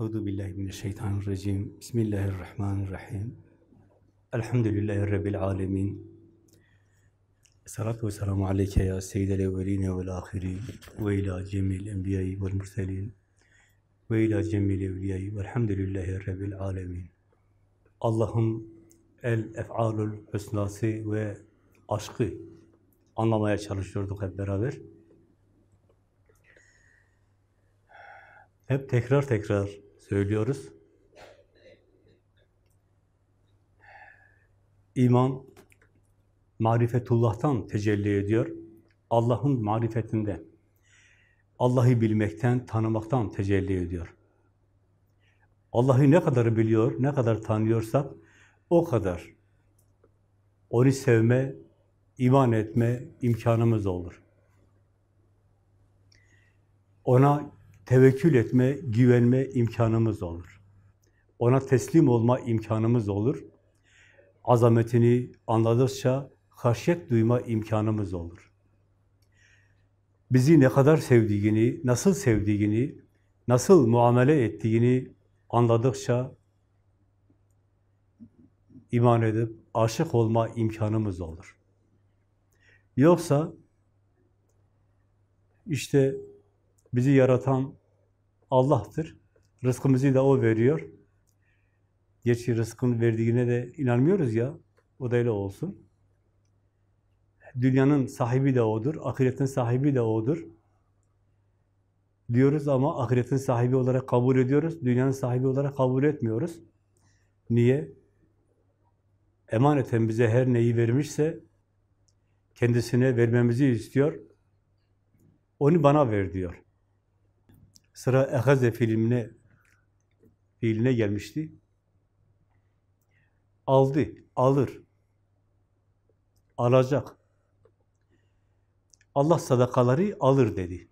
Euzu billahi mineşşeytanirracim. Bismillahirrahmanirrahim. Elhamdülillahi rabbil alamin. Salatu ve selamu aleyke ya seyyidel evveline vel ahirin ve ila cemil enbiyayı vel murselin ve ila cemil evliyayı velhamdülillahi rabbil alamin. Allah'ın el ef'alul hüsnası ve aşkı anlamaya çalışıyorduk hep beraber. Hep tekrar tekrar söylüyoruz. İman, marifetullah'tan tecelli ediyor. Allah'ın marifetinden, Allah'ı bilmekten, tanımaktan tecelli ediyor. Allah'ı ne kadar biliyor, ne kadar tanıyorsak o kadar onu sevme, iman etme imkanımız olur. Ona tevekkül etme, güvenme imkanımız olur. Ona teslim olma imkanımız olur. Azametini anladıkça haşyet duyma imkanımız olur. Bizi ne kadar sevdiğini, nasıl sevdiğini, nasıl muamele ettiğini anladıkça iman edip aşık olma imkanımız olur. Yoksa işte bizi yaratan Allah'tır. Rızkımızı da O veriyor. Gerçi rızkın verdiğine de inanmıyoruz ya. O da öyle olsun. Dünyanın sahibi de O'dur. Ahiretin sahibi de O'dur. Diyoruz ama ahiretin sahibi olarak kabul ediyoruz. Dünyanın sahibi olarak kabul etmiyoruz. Niye? Emaneten bize her neyi vermişse kendisine vermemizi istiyor. Onu bana ver diyor. Sıra Ehaze filmine fiiline gelmişti. Aldı, alır. Alacak. Allah sadakaları alır dedi.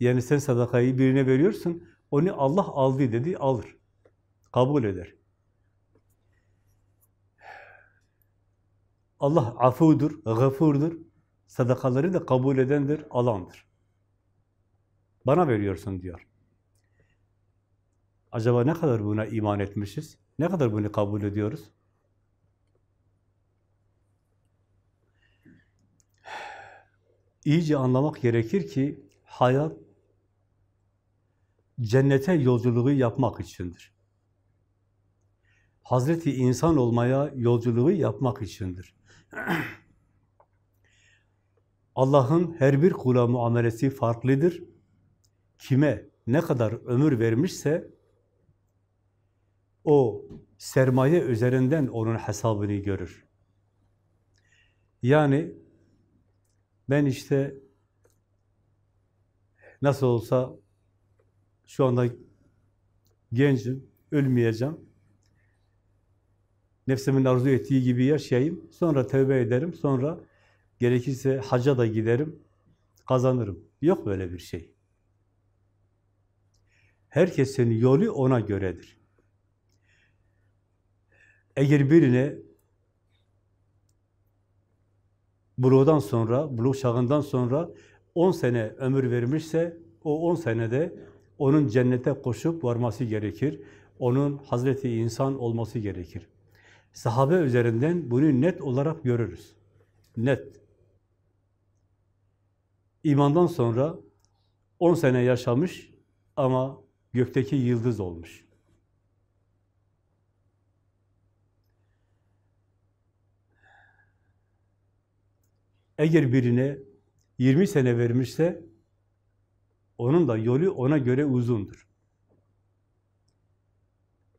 Yani sen sadakayı birine veriyorsun, onu Allah aldı dedi, alır. Kabul eder. Allah afudur, gafurdur. Sadakaları da kabul edendir, alandır. Bana veriyorsun diyor. Acaba ne kadar buna iman etmişiz? Ne kadar bunu kabul ediyoruz? İyice anlamak gerekir ki hayat cennete yolculuğu yapmak içindir. Hazreti insan olmaya yolculuğu yapmak içindir. Allah'ın her bir kula muamelesi farklıdır. Kime ne kadar ömür vermişse o sermaye üzerinden onun hesabını görür. Yani ben işte nasıl olsa şu anda gencim, ölmeyeceğim. Nefsimin arzu ettiği gibi yaşayayım. Sonra tövbe ederim. Sonra gerekirse hacca da giderim. Kazanırım. Yok böyle bir şey. Herkesin yolu ona göredir. Eğer birine buluğdan sonra, buluk çağından sonra 10 sene ömür vermişse, o 10 senede onun cennete koşup varması gerekir. Onun Hazreti insan olması gerekir. Sahabe üzerinden bunu net olarak görürüz. Net. İmandan sonra 10 sene yaşamış ama gökteki yıldız olmuş. Eğer birine 20 sene vermişse onun da yolu ona göre uzundur.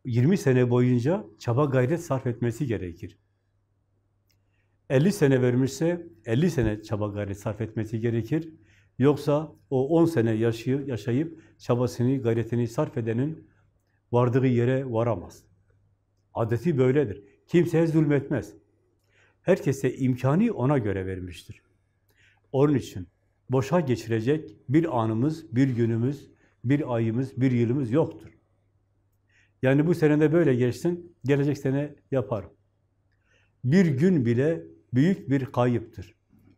20 sene boyunca çaba gayret sarf etmesi gerekir. 50 sene vermişse 50 sene çaba gayret sarf etmesi gerekir. Yoksa o 10 sene yaşayıp, yaşayıp çabasını, gayretini sarf edenin vardığı yere varamaz. Adeti böyledir. Kimseye zulmetmez. Herkese imkanı ona göre vermiştir. Onun için boşa geçirecek bir anımız, bir günümüz, bir ayımız, bir yılımız yoktur. Yani bu senede böyle geçsin, gelecek sene yaparım. Bir gün bile büyük bir kayıptır.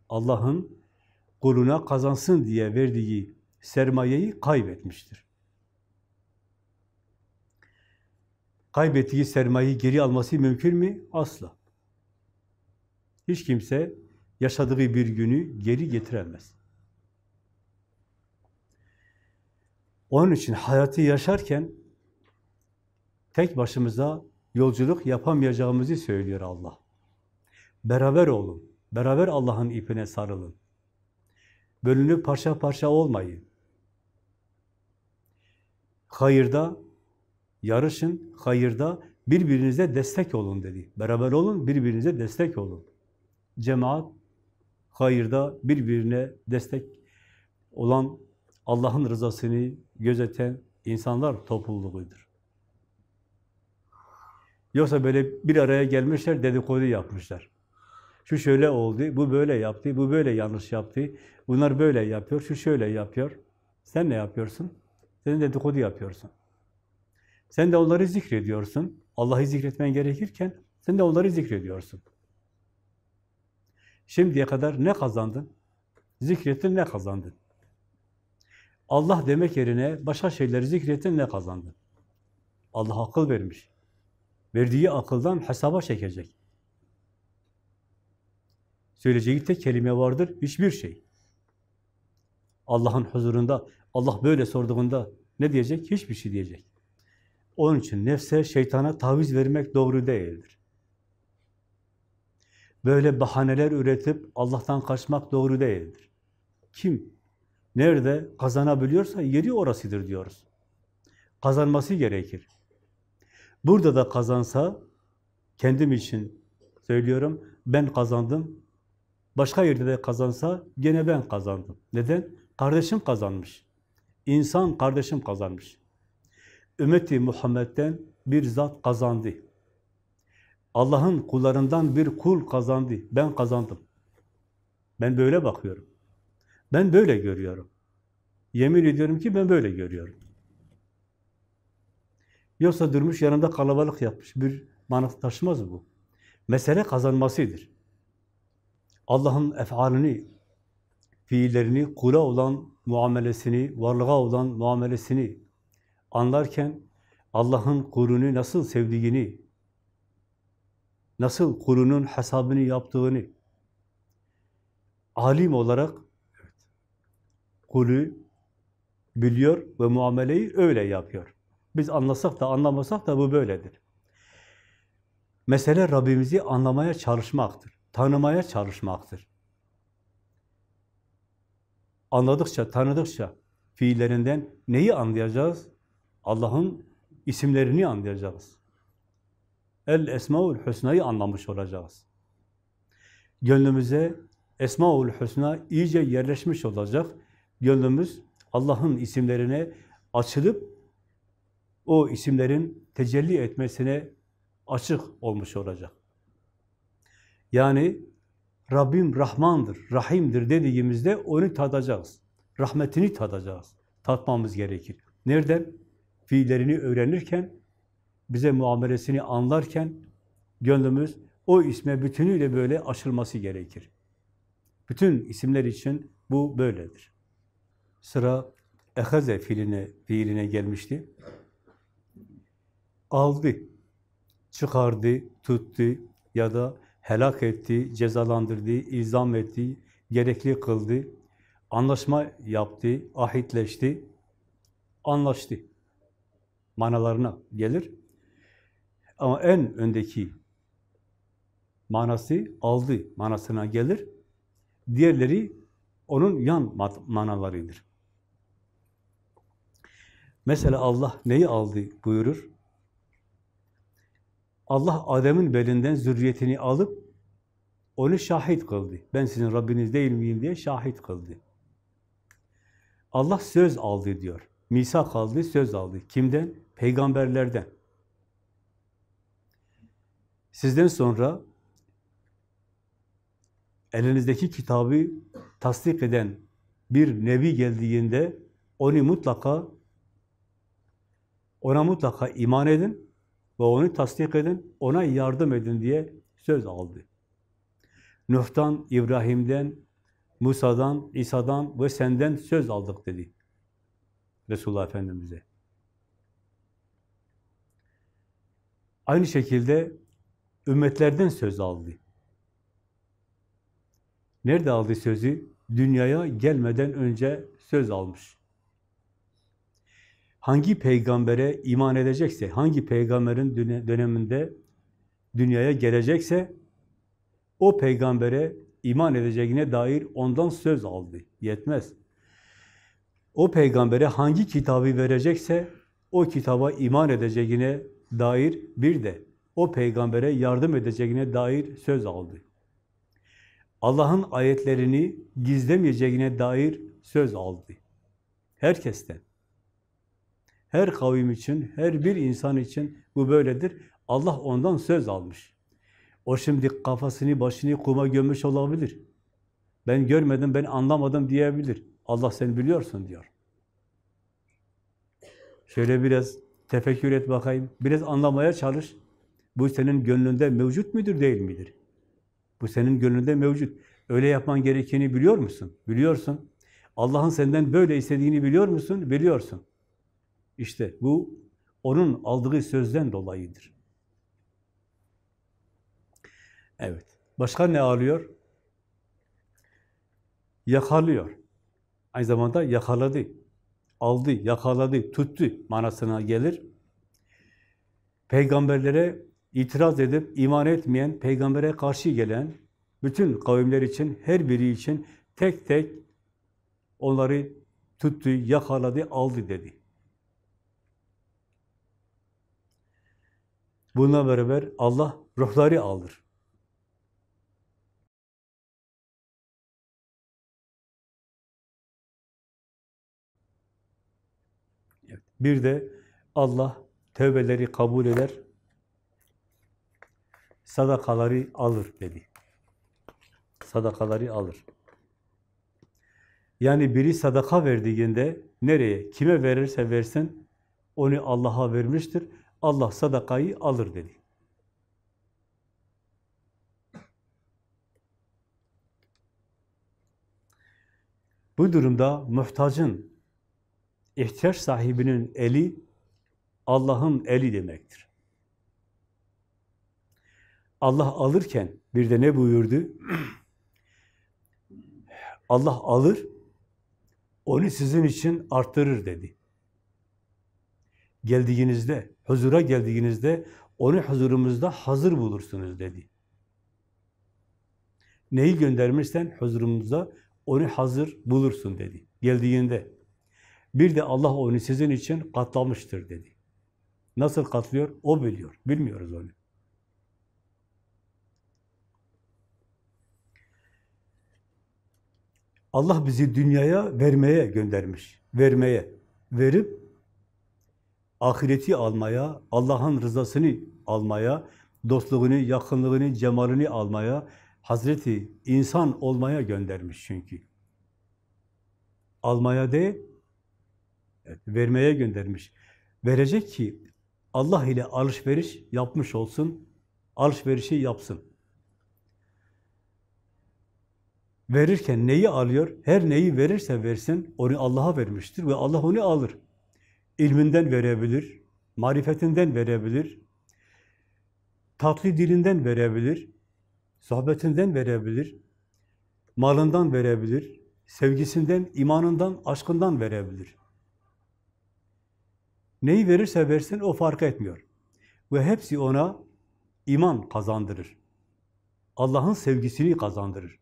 Allah'ın kuluna kazansın diye verdiği sermayeyi kaybetmiştir. kaybettiği sermayeyi geri alması mümkün mü? Asla. Hiç kimse yaşadığı bir günü geri getiremez. Onun için hayatı yaşarken tek başımıza yolculuk yapamayacağımızı söylüyor Allah. Beraber olun. Beraber Allah'ın ipine sarılın. Bölünüp parça parça olmayın. Hayırda yarışın, hayırda birbirinize destek olun dedi. Beraber olun, birbirinize destek olun. Cemaat, hayırda birbirine destek olan Allah'ın rızasını gözeten insanlar topluluğudur. Yoksa böyle bir araya gelmişler, dedikodu yapmışlar. Şu şöyle oldu, bu böyle yaptı, bu böyle yanlış yaptı, bunlar böyle yapıyor, şu şöyle yapıyor. Sen ne yapıyorsun? Sen dedikodu yapıyorsun. Sen de onları zikrediyorsun. Allah'ı zikretmen gerekirken sen de onları zikrediyorsun. Şimdiye kadar ne kazandın? Zikrettin ne kazandın? Allah demek yerine başka şeyleri zikrettin ne kazandın? Allah akıl vermiş. Verdiği akıldan hesaba çekecek. Söyleyeceği tek kelime vardır, hiçbir şey. Allah'ın huzurunda, Allah böyle sorduğunda ne diyecek? Hiçbir şey diyecek. Onun için nefse, şeytana taviz vermek doğru değildir. Böyle bahaneler üretip Allah'tan kaçmak doğru değildir. Kim nerede kazanabiliyorsa yeri orasıdır diyoruz. Kazanması gerekir. Burada da kazansa, kendim için söylüyorum, ben kazandım. Başka yerde de kazansa gene ben kazandım. Neden? Kardeşim kazanmış. İnsan kardeşim kazanmış. Ümmeti Muhammed'den bir zat kazandı. Allah'ın kullarından bir kul kazandı. Ben kazandım. Ben böyle bakıyorum. Ben böyle görüyorum. Yemin ediyorum ki ben böyle görüyorum. Yoksa durmuş yanında kalabalık yapmış. Bir manası taşımaz bu. Mesele kazanmasıdır. Allah'ın efalini, fiillerini, kula olan muamelesini, varlığa olan muamelesini anlarken Allah'ın kulunu nasıl sevdiğini, nasıl kulunun hesabını yaptığını alim olarak kulu biliyor ve muameleyi öyle yapıyor. Biz anlasak da anlamasak da bu böyledir. Mesele Rabbimizi anlamaya çalışmaktır, tanımaya çalışmaktır. Anladıkça, tanıdıkça fiillerinden neyi anlayacağız? Allah'ın isimlerini anlayacağız. El Esmaül Hüsna'yı anlamış olacağız. Gönlümüze Esmaül Hüsna iyice yerleşmiş olacak. Gönlümüz Allah'ın isimlerine açılıp o isimlerin tecelli etmesine açık olmuş olacak. Yani Rabbim Rahmandır, Rahim'dir dediğimizde onu tadacağız. Rahmetini tadacağız. Tatmamız gerekir. Nereden? Fiillerini öğrenirken, bize muamelesini anlarken, gönlümüz o isme bütünüyle böyle açılması gerekir. Bütün isimler için bu böyledir. Sıra ehaze fiiline, fiiline gelmişti. Aldı, çıkardı, tuttu ya da helak etti, cezalandırdı, izam etti, gerekli kıldı, anlaşma yaptı, ahitleşti, anlaştı. Manalarına gelir. Ama en öndeki manası aldı manasına gelir. Diğerleri onun yan manalarıdır. Mesela Allah neyi aldı buyurur? Allah Adem'in belinden zürriyetini alıp onu şahit kıldı. Ben sizin Rabbiniz değil miyim diye şahit kıldı. Allah söz aldı diyor. Misak aldı, söz aldı. Kimden? Peygamberlerden. Sizden sonra elinizdeki kitabı tasdik eden bir nebi geldiğinde onu mutlaka ona mutlaka iman edin ve onu tasdik edin, ona yardım edin diye söz aldı. Nuh'tan, İbrahim'den, Musa'dan, İsa'dan ve senden söz aldık dedi Resulullah Efendimiz'e. Aynı şekilde ümmetlerden söz aldı. Nerede aldı sözü? Dünyaya gelmeden önce söz almış. Hangi peygambere iman edecekse, hangi peygamberin döneminde dünyaya gelecekse, o peygambere iman edeceğine dair ondan söz aldı. Yetmez. O peygambere hangi kitabı verecekse, o kitaba iman edeceğine dair bir de o peygambere yardım edeceğine dair söz aldı. Allah'ın ayetlerini gizlemeyeceğine dair söz aldı. Herkesten. Her kavim için, her bir insan için bu böyledir. Allah ondan söz almış. O şimdi kafasını, başını kuma gömmüş olabilir. Ben görmedim, ben anlamadım diyebilir. Allah sen biliyorsun diyor. Şöyle biraz tefekkür et bakayım, biraz anlamaya çalış. Bu senin gönlünde mevcut müdür, değil midir? Bu senin gönlünde mevcut. Öyle yapman gerekeni biliyor musun? Biliyorsun. Allah'ın senden böyle istediğini biliyor musun? Biliyorsun. İşte bu onun aldığı sözden dolayıdır. Evet. Başka ne alıyor? Yakalıyor. Aynı zamanda yakaladı. Aldı, yakaladı, tuttu manasına gelir. Peygamberlere itiraz edip iman etmeyen, peygambere karşı gelen bütün kavimler için, her biri için tek tek onları tuttu, yakaladı, aldı dedi. Bununla beraber Allah ruhları alır. Bir de Allah tövbeleri kabul eder, sadakaları alır dedi. Sadakaları alır. Yani biri sadaka verdiğinde nereye, kime verirse versin, onu Allah'a vermiştir. Allah sadakayı alır dedi. Bu durumda muhtacın, ihtiyaç sahibinin eli, Allah'ın eli demektir. Allah alırken bir de ne buyurdu? Allah alır, onu sizin için arttırır dedi. Geldiğinizde, huzura geldiğinizde onu huzurumuzda hazır bulursunuz dedi. Neyi göndermişsen huzurumuzda onu hazır bulursun dedi. Geldiğinde. Bir de Allah onu sizin için katlamıştır dedi. Nasıl katlıyor? O biliyor. Bilmiyoruz onu. Allah bizi dünyaya vermeye göndermiş. Vermeye. Verip ahireti almaya, Allah'ın rızasını almaya, dostluğunu, yakınlığını, cemalini almaya, Hazreti insan olmaya göndermiş çünkü. Almaya değil, evet, vermeye göndermiş. Verecek ki Allah ile alışveriş yapmış olsun, alışverişi yapsın. Verirken neyi alıyor? Her neyi verirse versin, onu Allah'a vermiştir ve Allah onu alır. İlminden verebilir, marifetinden verebilir, tatlı dilinden verebilir, sohbetinden verebilir, malından verebilir, sevgisinden, imanından, aşkından verebilir. Neyi verirse versin o fark etmiyor. Ve hepsi ona iman kazandırır. Allah'ın sevgisini kazandırır.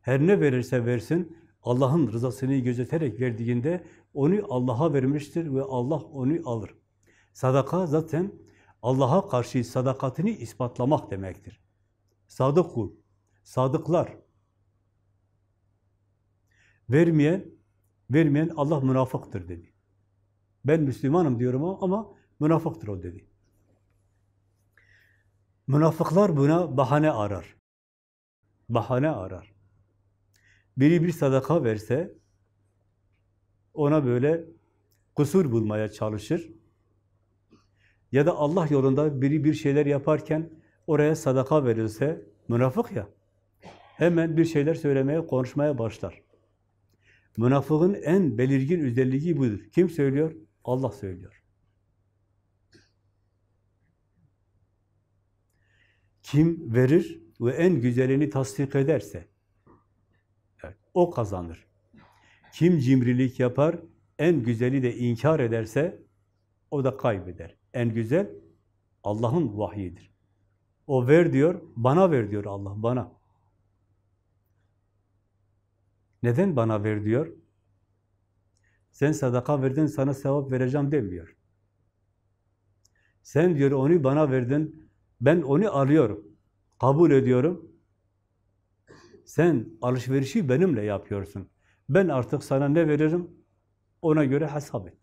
Her ne verirse versin, Allah'ın rızasını gözeterek verdiğinde onu Allah'a vermiştir ve Allah onu alır. Sadaka zaten Allah'a karşı sadakatini ispatlamak demektir. Sadık kul, sadıklar. Vermeyen, vermeyen Allah münafıktır dedi. Ben Müslümanım diyorum ama münafıktır o dedi. Münafıklar buna bahane arar. Bahane arar. Biri bir sadaka verse, ona böyle kusur bulmaya çalışır. Ya da Allah yolunda biri bir şeyler yaparken oraya sadaka verilse, münafık ya, hemen bir şeyler söylemeye, konuşmaya başlar. Münafığın en belirgin özelliği budur. Kim söylüyor? Allah söylüyor. Kim verir ve en güzelini tasdik ederse, o kazanır. Kim cimrilik yapar, en güzeli de inkar ederse, o da kaybeder. En güzel, Allah'ın vahyidir. O ver diyor, bana ver diyor Allah, bana. Neden bana ver diyor? Sen sadaka verdin, sana sevap vereceğim demiyor. Sen diyor onu bana verdin, ben onu alıyorum, kabul ediyorum. Sen alışverişi benimle yapıyorsun. Ben artık sana ne veririm? Ona göre hesap et.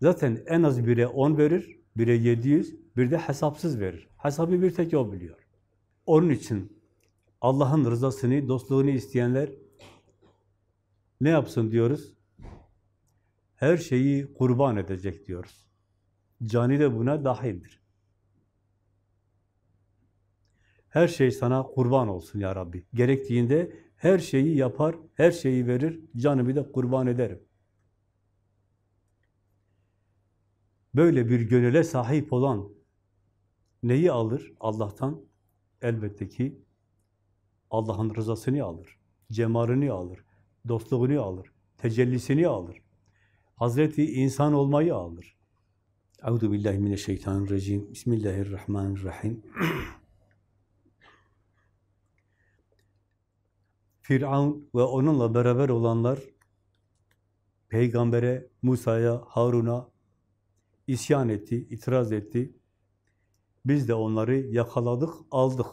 Zaten en az bire 10 verir, bire 700, bir de hesapsız verir. Hesabı bir tek o biliyor. Onun için Allah'ın rızasını, dostluğunu isteyenler ne yapsın diyoruz? Her şeyi kurban edecek diyoruz. Cani de buna dahildir. Her şey sana kurban olsun ya Rabbi. Gerektiğinde her şeyi yapar, her şeyi verir, canımı da kurban ederim. Böyle bir gönüle sahip olan neyi alır Allah'tan? Elbette ki Allah'ın rızasını alır, cemalini alır, dostluğunu alır, tecellisini alır. Hazreti insan olmayı alır. Euzu billahi mineşşeytanirracim. Bismillahirrahmanirrahim. Firavun ve onunla beraber olanlar peygambere, Musa'ya, Harun'a isyan etti, itiraz etti. Biz de onları yakaladık, aldık.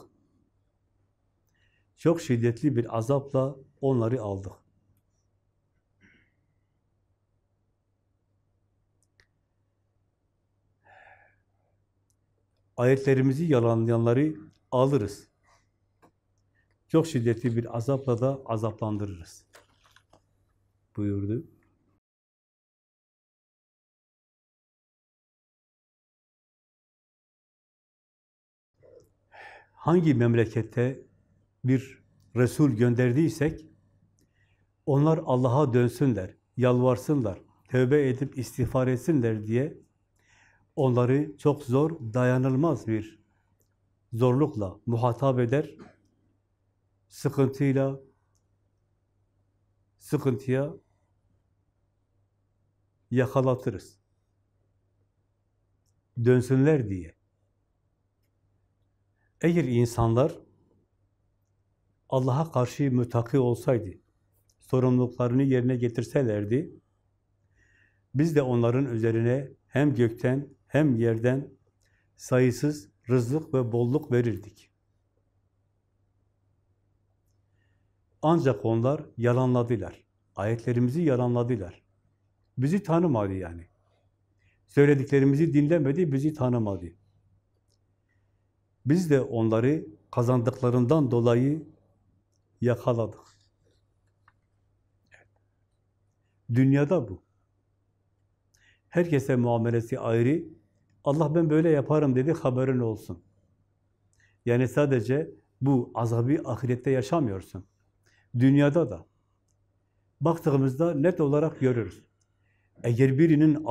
Çok şiddetli bir azapla onları aldık. Ayetlerimizi yalanlayanları alırız. Çok şiddetli bir azapla da azaplandırırız. Buyurdu. Hangi memlekette bir Resul gönderdiysek, onlar Allah'a dönsünler, yalvarsınlar, tövbe edip istiğfar etsinler diye onları çok zor, dayanılmaz bir zorlukla muhatap eder, sıkıntıyla, sıkıntıya yakalatırız. Dönsünler diye. Eğer insanlar Allah'a karşı mütaki olsaydı, sorumluluklarını yerine getirselerdi, biz de onların üzerine hem gökten hem yerden sayısız rızık ve bolluk verirdik. Ancak onlar yalanladılar. Ayetlerimizi yalanladılar. Bizi tanımadı yani. Söylediklerimizi dinlemedi, bizi tanımadı. Biz de onları kazandıklarından dolayı yakaladık. Dünyada bu. Herkese muamelesi ayrı. Allah ben böyle yaparım dedi, haberin olsun. Yani sadece bu azabı ahirette yaşamıyorsun. Dünyada da. Baktığımızda net olarak görürüz. Eğer birinin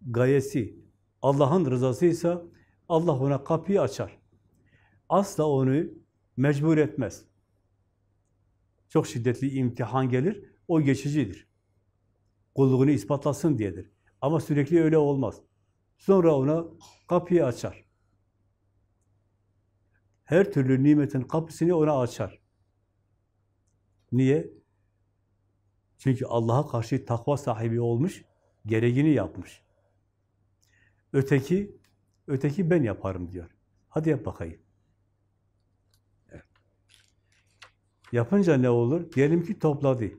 gayesi Allah'ın rızasıysa Allah ona kapıyı açar. Asla onu mecbur etmez. Çok şiddetli imtihan gelir, o geçicidir. Kulluğunu ispatlasın diyedir. Ama sürekli öyle olmaz. Sonra ona kapıyı açar. Her türlü nimetin kapısını ona açar. Niye? Çünkü Allah'a karşı takva sahibi olmuş, gereğini yapmış. Öteki, öteki ben yaparım diyor. Hadi yap bakayım. Yapınca ne olur? Diyelim ki topladı.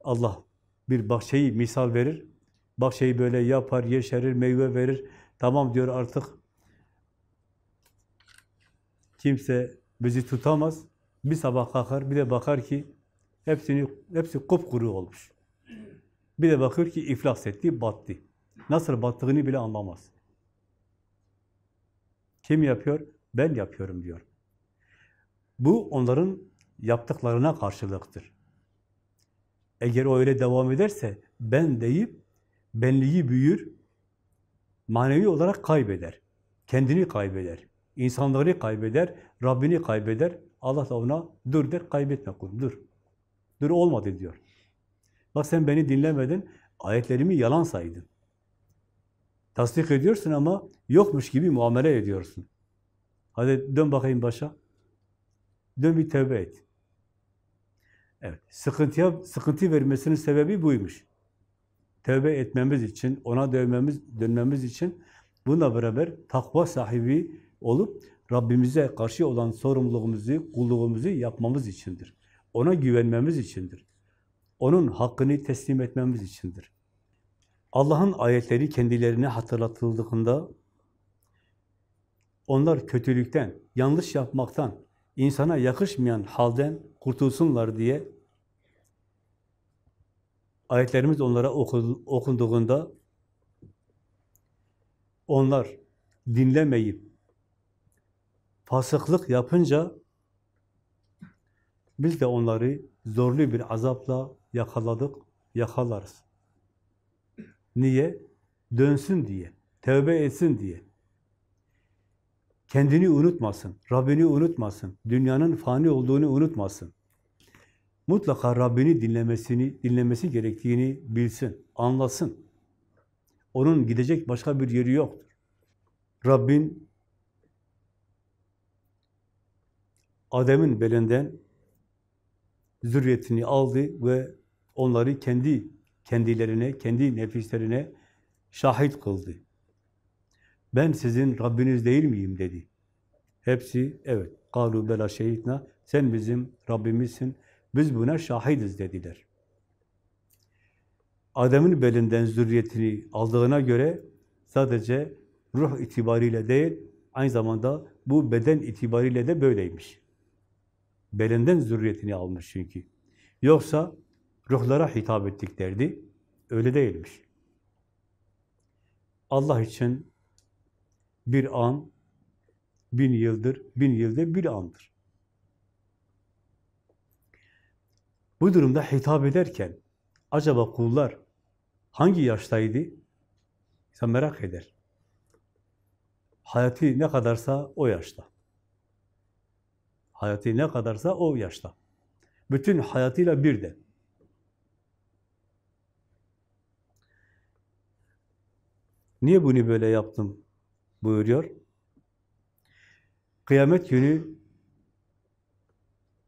Allah bir bahçeyi misal verir. Bahçeyi böyle yapar, yeşerir, meyve verir. Tamam diyor artık kimse bizi tutamaz. Bir sabah kalkar, bir de bakar ki hepsini hepsi kupkuru olmuş. Bir de bakıyor ki iflas etti, battı. Nasıl battığını bile anlamaz. Kim yapıyor? Ben yapıyorum diyor. Bu onların yaptıklarına karşılıktır. Eğer o öyle devam ederse ben deyip benliği büyür, manevi olarak kaybeder. kendini kaybeder. insanları kaybeder, Rabbini kaybeder. Allah da ona dur der, kaybetme kulum, dur. Dur olmadı diyor. Bak sen beni dinlemedin, ayetlerimi yalan saydın. Tasdik ediyorsun ama yokmuş gibi muamele ediyorsun. Hadi dön bakayım başa. Dön bir tövbe et. Evet, sıkıntıya sıkıntı vermesinin sebebi buymuş. Tövbe etmemiz için, ona dönmemiz, dönmemiz için bununla beraber takva sahibi olup Rabbimize karşı olan sorumluluğumuzu, kulluğumuzu yapmamız içindir. Ona güvenmemiz içindir. Onun hakkını teslim etmemiz içindir. Allah'ın ayetleri kendilerine hatırlatıldığında onlar kötülükten, yanlış yapmaktan, insana yakışmayan halden kurtulsunlar diye ayetlerimiz onlara okunduğunda onlar dinlemeyip fasıklık yapınca biz de onları zorlu bir azapla yakaladık, yakalarız. Niye? Dönsün diye, tövbe etsin diye. Kendini unutmasın, Rabbini unutmasın, dünyanın fani olduğunu unutmasın. Mutlaka Rabbini dinlemesini, dinlemesi gerektiğini bilsin, anlasın. Onun gidecek başka bir yeri yoktur. Rabbin Adem'in belinden zürriyetini aldı ve onları kendi kendilerine, kendi nefislerine şahit kıldı. Ben sizin Rabbiniz değil miyim dedi. Hepsi evet. Kalu bela şehitna. Sen bizim Rabbimizsin. Biz buna şahidiz dediler. Adem'in belinden zürriyetini aldığına göre sadece ruh itibariyle değil, aynı zamanda bu beden itibariyle de böyleymiş. Belinden zürriyetini almış çünkü. Yoksa ruhlara hitap ettik derdi. Öyle değilmiş. Allah için bir an, bin yıldır, bin yılda bir andır. Bu durumda hitap ederken acaba kullar hangi yaştaydı? Sen merak eder. Hayatı ne kadarsa o yaşta. Hayatı ne kadarsa o yaşta. Bütün hayatıyla bir de. Niye bunu böyle yaptım buyuruyor. Kıyamet günü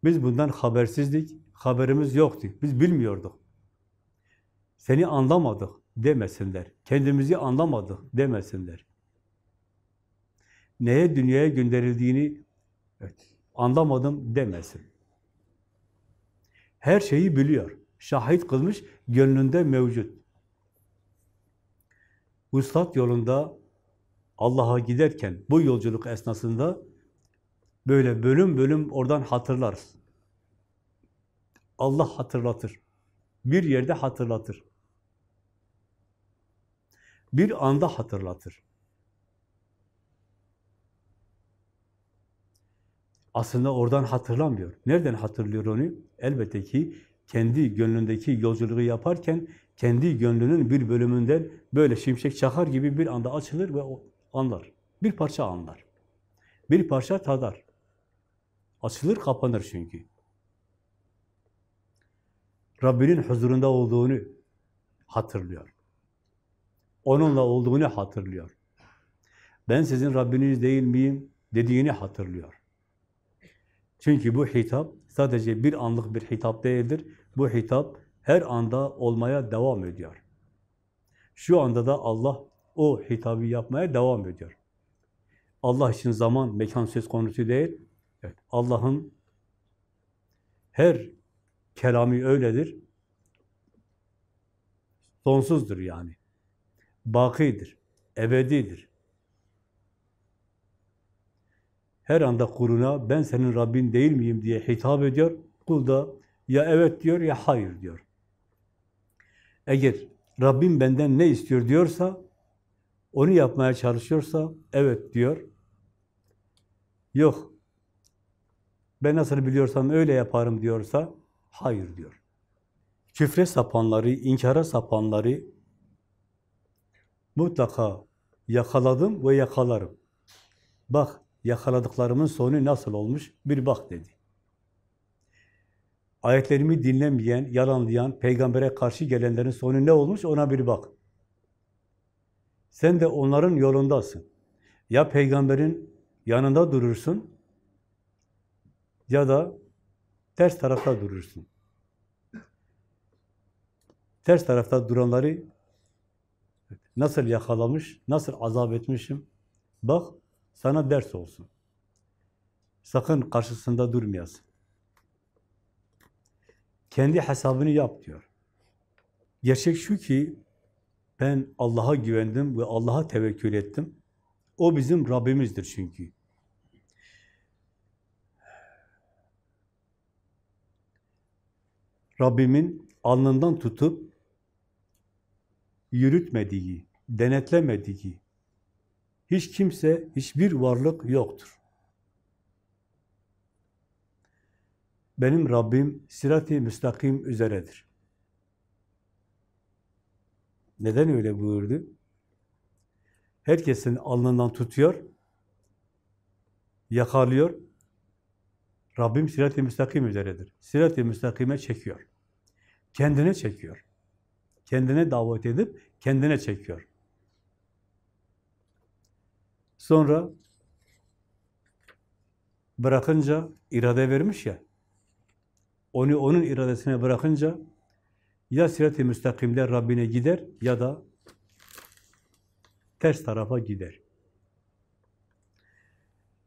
biz bundan habersizdik, haberimiz yoktu, biz bilmiyorduk. Seni anlamadık demesinler, kendimizi anlamadık demesinler. Neye dünyaya gönderildiğini evet, anlamadım demesin. Her şeyi biliyor, şahit kılmış, gönlünde mevcut. Vuslat yolunda Allah'a giderken bu yolculuk esnasında böyle bölüm bölüm oradan hatırlarız. Allah hatırlatır. Bir yerde hatırlatır. Bir anda hatırlatır. Aslında oradan hatırlamıyor. Nereden hatırlıyor onu? Elbette ki kendi gönlündeki yolculuğu yaparken kendi gönlünün bir bölümünden böyle şimşek çakar gibi bir anda açılır ve anlar. Bir parça anlar. Bir parça tadar. Açılır, kapanır çünkü. Rabbinin huzurunda olduğunu hatırlıyor. Onunla olduğunu hatırlıyor. Ben sizin Rabbiniz değil miyim dediğini hatırlıyor. Çünkü bu hitap sadece bir anlık bir hitap değildir. Bu hitap her anda olmaya devam ediyor. Şu anda da Allah o hitabı yapmaya devam ediyor. Allah için zaman, mekan söz konusu değil. Evet, Allah'ın her kelamı öyledir. Sonsuzdur yani. Bakidir, ebedidir. Her anda kuruna ben senin Rabbin değil miyim diye hitap ediyor. Kul da ya evet diyor ya hayır diyor. Eğer Rabbim benden ne istiyor diyorsa, onu yapmaya çalışıyorsa, evet diyor. Yok, ben nasıl biliyorsam öyle yaparım diyorsa, hayır diyor. Küfre sapanları, inkara sapanları mutlaka yakaladım ve yakalarım. Bak yakaladıklarımın sonu nasıl olmuş bir bak dedi. Ayetlerimi dinlemeyen, yalanlayan, peygambere karşı gelenlerin sonu ne olmuş ona bir bak. Sen de onların yolundasın. Ya peygamberin yanında durursun ya da ters tarafta durursun. Ters tarafta duranları nasıl yakalamış, nasıl azap etmişim. Bak sana ders olsun. Sakın karşısında durmayasın. Kendi hesabını yap diyor. Gerçek şu ki ben Allah'a güvendim ve Allah'a tevekkül ettim. O bizim Rabbimizdir çünkü. Rabbimin alnından tutup yürütmediği, denetlemediği hiç kimse, hiçbir varlık yoktur. Benim Rabbim sirat-i müstakim üzeredir. Neden öyle buyurdu? Herkesin alnından tutuyor, yakalıyor. Rabbim sirat-i müstakim üzeredir. Sirat-i müstakime çekiyor. Kendine çekiyor. Kendine davet edip kendine çekiyor. Sonra bırakınca irade vermiş ya, onu onun iradesine bırakınca ya sirat-i müstakimde Rabbine gider ya da ters tarafa gider.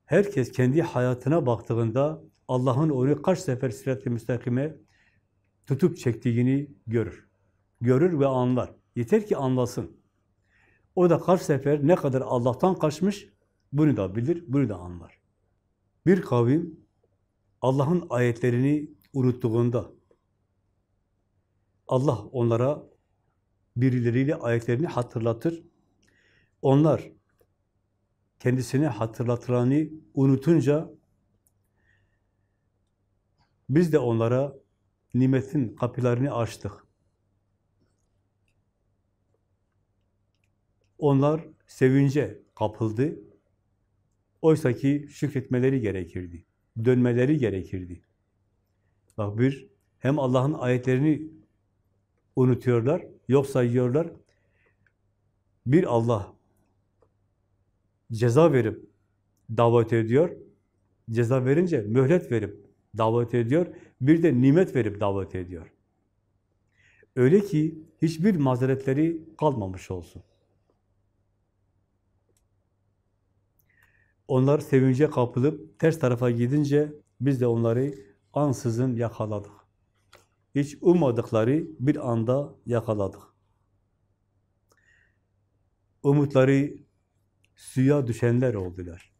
Herkes kendi hayatına baktığında Allah'ın onu kaç sefer sirat-i müstakime tutup çektiğini görür. Görür ve anlar. Yeter ki anlasın. O da kaç sefer ne kadar Allah'tan kaçmış bunu da bilir, bunu da anlar. Bir kavim Allah'ın ayetlerini unuttuğunda Allah onlara birileriyle ayetlerini hatırlatır. Onlar kendisine hatırlatılanı unutunca biz de onlara nimetin kapılarını açtık. Onlar sevince kapıldı. Oysa ki şükretmeleri gerekirdi. Dönmeleri gerekirdi. Bak bir, hem Allah'ın ayetlerini unutuyorlar, yok sayıyorlar. Bir Allah ceza verip davet ediyor. Ceza verince mühlet verip davet ediyor. Bir de nimet verip davet ediyor. Öyle ki hiçbir mazeretleri kalmamış olsun. Onlar sevince kapılıp ters tarafa gidince biz de onları ansızın yakaladık. Hiç ummadıkları bir anda yakaladık. Umutları suya düşenler oldular.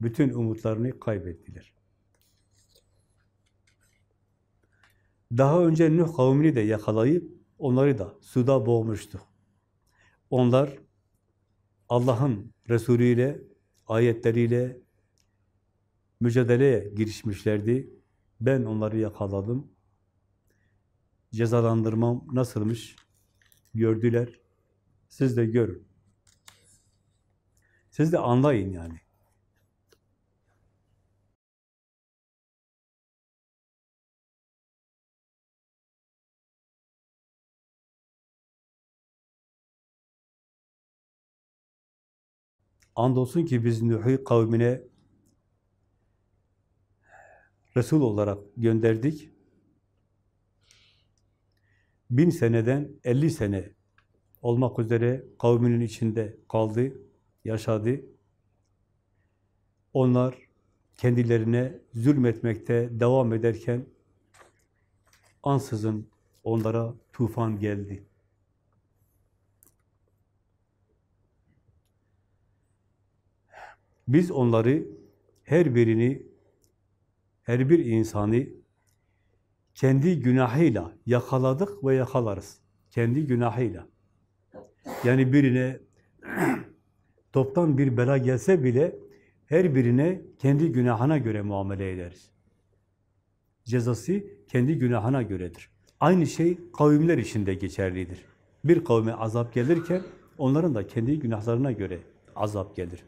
Bütün umutlarını kaybettiler. Daha önce Nuh kavmini de yakalayıp onları da suda boğmuştuk. Onlar Allah'ın Resulü ile ayetleriyle mücadeleye girişmişlerdi. Ben onları yakaladım. Cezalandırmam nasılmış gördüler. Siz de görün. Siz de anlayın yani. Andolsun ki biz Nuh'u kavmine Resul olarak gönderdik. Bin seneden elli sene olmak üzere kavminin içinde kaldı, yaşadı. Onlar kendilerine zulmetmekte devam ederken ansızın onlara tufan geldi. Biz onları, her birini, her bir insanı kendi günahıyla yakaladık ve yakalarız. Kendi günahıyla. Yani birine toptan bir bela gelse bile her birine kendi günahına göre muamele ederiz. Cezası kendi günahına göredir. Aynı şey kavimler içinde geçerlidir. Bir kavme azap gelirken onların da kendi günahlarına göre azap gelir.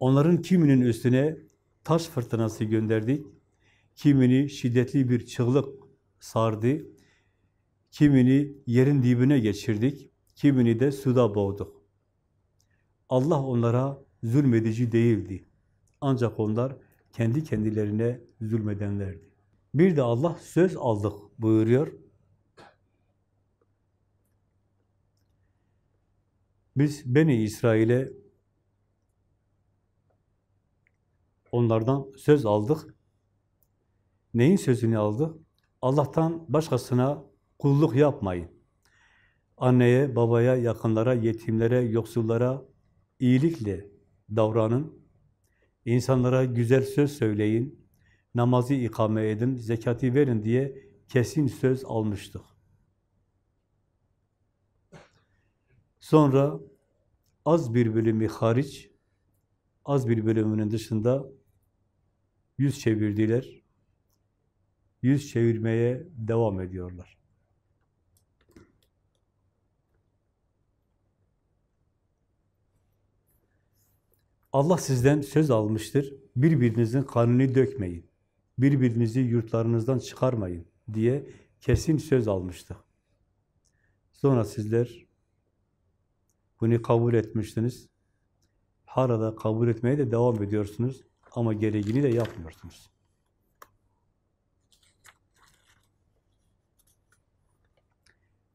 Onların kiminin üstüne taş fırtınası gönderdik, kimini şiddetli bir çığlık sardı, kimini yerin dibine geçirdik, kimini de suda boğduk. Allah onlara zulmedici değildi. Ancak onlar kendi kendilerine zulmedenlerdi. Bir de Allah söz aldık buyuruyor. Biz Beni İsrail'e onlardan söz aldık. Neyin sözünü aldık? Allah'tan başkasına kulluk yapmayın. Anneye, babaya, yakınlara, yetimlere, yoksullara iyilikle davranın. İnsanlara güzel söz söyleyin. Namazı ikame edin, zekati verin diye kesin söz almıştık. Sonra az bir bölümü hariç, az bir bölümünün dışında yüz çevirdiler. Yüz çevirmeye devam ediyorlar. Allah sizden söz almıştır. Birbirinizin kanını dökmeyin. Birbirinizi yurtlarınızdan çıkarmayın diye kesin söz almıştı. Sonra sizler bunu kabul etmiştiniz. Hala kabul etmeye de devam ediyorsunuz. Ama gereğini de yapmıyorsunuz.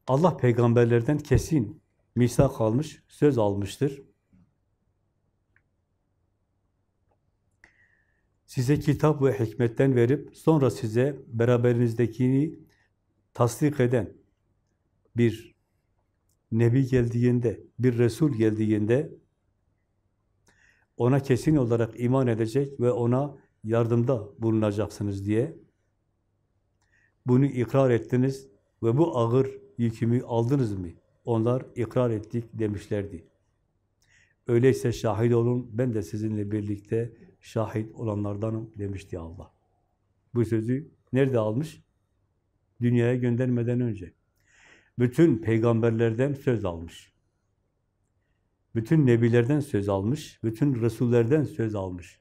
Allah peygamberlerden kesin misak almış, söz almıştır. Size kitap ve hikmetten verip sonra size beraberinizdekini tasdik eden bir nebi geldiğinde, bir resul geldiğinde ona kesin olarak iman edecek ve ona yardımda bulunacaksınız diye bunu ikrar ettiniz ve bu ağır yükümü aldınız mı? Onlar ikrar ettik demişlerdi. Öyleyse şahit olun, ben de sizinle birlikte şahit olanlardanım demişti Allah. Bu sözü nerede almış? Dünyaya göndermeden önce. Bütün peygamberlerden söz almış. Bütün nebilerden söz almış, bütün resullerden söz almış.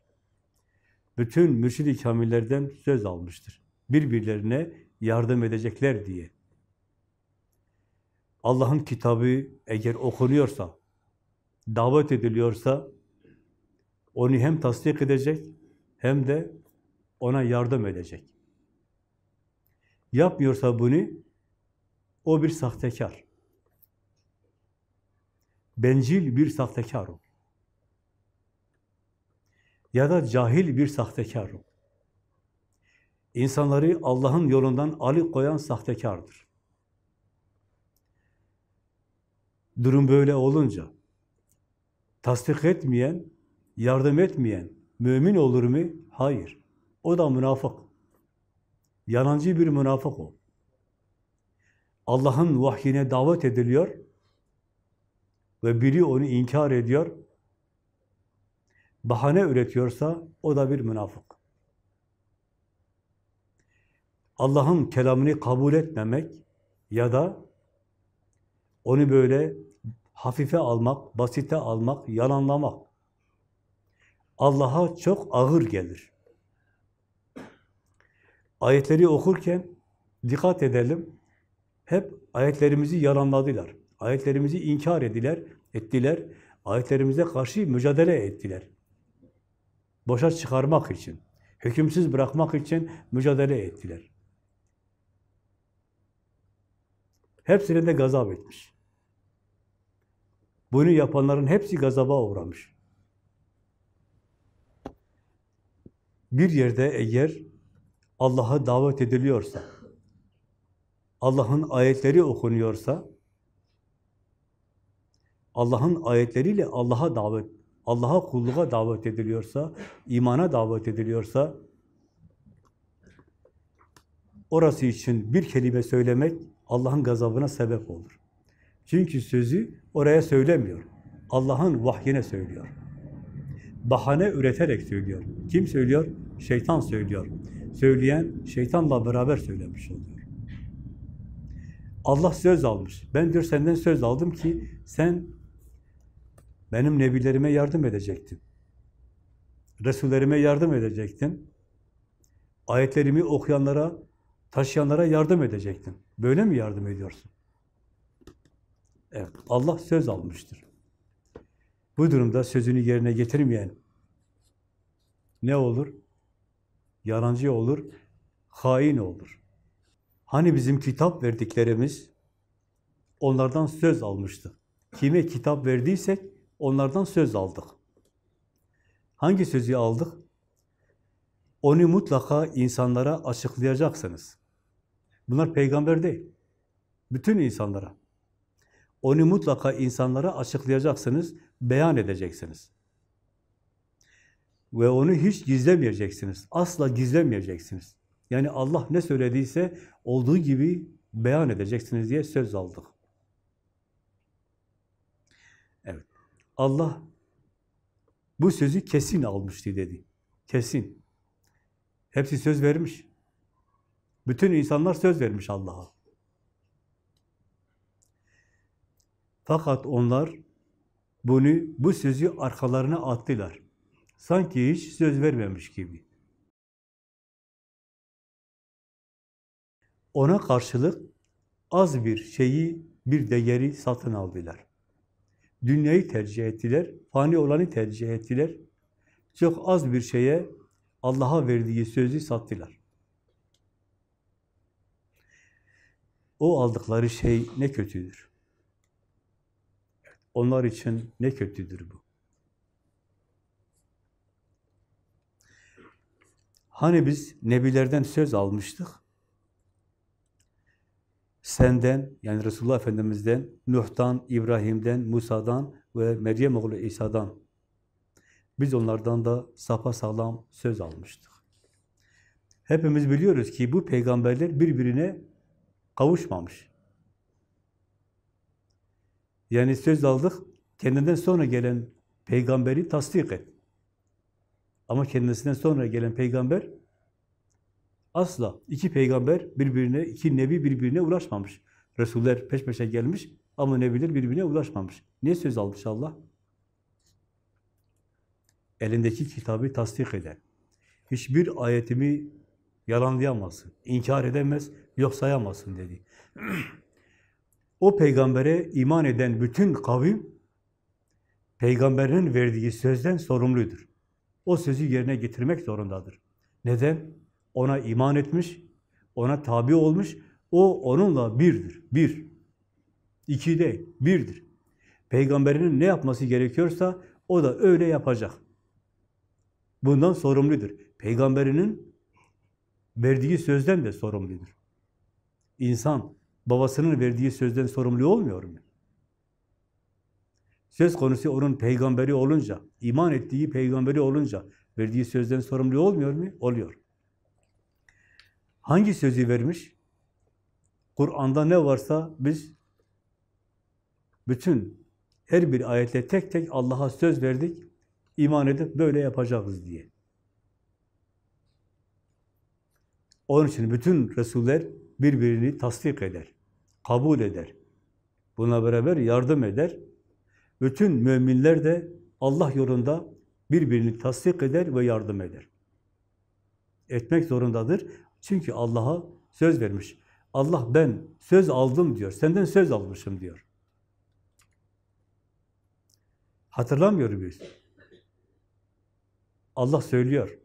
Bütün mürşid-i kamillerden söz almıştır. Birbirlerine yardım edecekler diye. Allah'ın kitabı eğer okunuyorsa, davet ediliyorsa, onu hem tasdik edecek, hem de ona yardım edecek. Yapmıyorsa bunu, o bir sahtekar. Bencil bir sahtekar o. Ya da cahil bir sahtekar o. İnsanları Allah'ın yolundan alıkoyan sahtekardır. Durum böyle olunca, tasdik etmeyen, yardım etmeyen mümin olur mu? Hayır. O da münafık. Yalancı bir münafık o. Allah'ın vahyine davet ediliyor ve biri onu inkar ediyor, bahane üretiyorsa o da bir münafık. Allah'ın kelamını kabul etmemek ya da onu böyle hafife almak, basite almak, yalanlamak Allah'a çok ağır gelir. Ayetleri okurken dikkat edelim. Hep ayetlerimizi yalanladılar. Ayetlerimizi inkar ediler, ettiler. Ayetlerimize karşı mücadele ettiler. Boşa çıkarmak için, hükümsüz bırakmak için mücadele ettiler. Hepsine de gazap etmiş. Bunu yapanların hepsi gazaba uğramış. Bir yerde eğer Allah'a davet ediliyorsa, Allah'ın ayetleri okunuyorsa, Allah'ın ayetleriyle Allah'a davet, Allah'a kulluğa davet ediliyorsa, imana davet ediliyorsa, orası için bir kelime söylemek Allah'ın gazabına sebep olur. Çünkü sözü oraya söylemiyor. Allah'ın vahyine söylüyor. Bahane üreterek söylüyor. Kim söylüyor? Şeytan söylüyor. Söyleyen şeytanla beraber söylemiş oluyor. Allah söz almış. Ben diyor senden söz aldım ki sen benim nebilerime yardım edecektin. Resullerime yardım edecektin. Ayetlerimi okuyanlara, taşıyanlara yardım edecektin. Böyle mi yardım ediyorsun? Evet, Allah söz almıştır. Bu durumda sözünü yerine getirmeyen ne olur? Yalancı olur, hain olur. Hani bizim kitap verdiklerimiz onlardan söz almıştık. Kime kitap verdiysek onlardan söz aldık. Hangi sözü aldık? Onu mutlaka insanlara açıklayacaksınız. Bunlar peygamber değil. Bütün insanlara. Onu mutlaka insanlara açıklayacaksınız, beyan edeceksiniz. Ve onu hiç gizlemeyeceksiniz. Asla gizlemeyeceksiniz. Yani Allah ne söylediyse olduğu gibi beyan edeceksiniz diye söz aldık. Evet. Allah bu sözü kesin almıştı dedi. Kesin. Hepsi söz vermiş. Bütün insanlar söz vermiş Allah'a. Fakat onlar bunu, bu sözü arkalarına attılar. Sanki hiç söz vermemiş gibi. Ona karşılık az bir şeyi, bir değeri satın aldılar. Dünyayı tercih ettiler, fani olanı tercih ettiler. Çok az bir şeye Allah'a verdiği sözü sattılar. O aldıkları şey ne kötüdür. Onlar için ne kötüdür bu. Hani biz nebilerden söz almıştık? Senden, yani Resulullah Efendimiz'den, Nuh'tan, İbrahim'den, Musa'dan ve Meryem oğlu İsa'dan biz onlardan da sapa sağlam söz almıştık. Hepimiz biliyoruz ki bu peygamberler birbirine kavuşmamış. Yani söz aldık, kendinden sonra gelen peygamberi tasdik et. Ama kendisinden sonra gelen peygamber asla iki peygamber birbirine, iki nebi birbirine ulaşmamış. Resuller peş peşe gelmiş ama nebiler birbirine ulaşmamış. Niye söz almış Allah? Elindeki kitabı tasdik eder. Hiçbir ayetimi yalanlayamazsın, inkar edemez, yok sayamazsın dedi. o peygambere iman eden bütün kavim, peygamberin verdiği sözden sorumludur. O sözü yerine getirmek zorundadır. Neden? Ona iman etmiş, ona tabi olmuş, o onunla birdir. Bir. İki değil, birdir. Peygamberinin ne yapması gerekiyorsa o da öyle yapacak. Bundan sorumludur. Peygamberinin verdiği sözden de sorumludur. İnsan babasının verdiği sözden sorumlu olmuyor mu? Söz konusu onun peygamberi olunca, iman ettiği peygamberi olunca verdiği sözden sorumlu olmuyor mu? Oluyor. Hangi sözü vermiş? Kur'an'da ne varsa biz bütün her bir ayetle tek tek Allah'a söz verdik, iman edip böyle yapacağız diye. Onun için bütün Resuller birbirini tasdik eder, kabul eder. Buna beraber yardım eder. Bütün müminler de Allah yolunda birbirini tasdik eder ve yardım eder. Etmek zorundadır. Çünkü Allah'a söz vermiş. Allah ben söz aldım diyor. Senden söz almışım diyor. Hatırlamıyor muyuz? Allah söylüyor.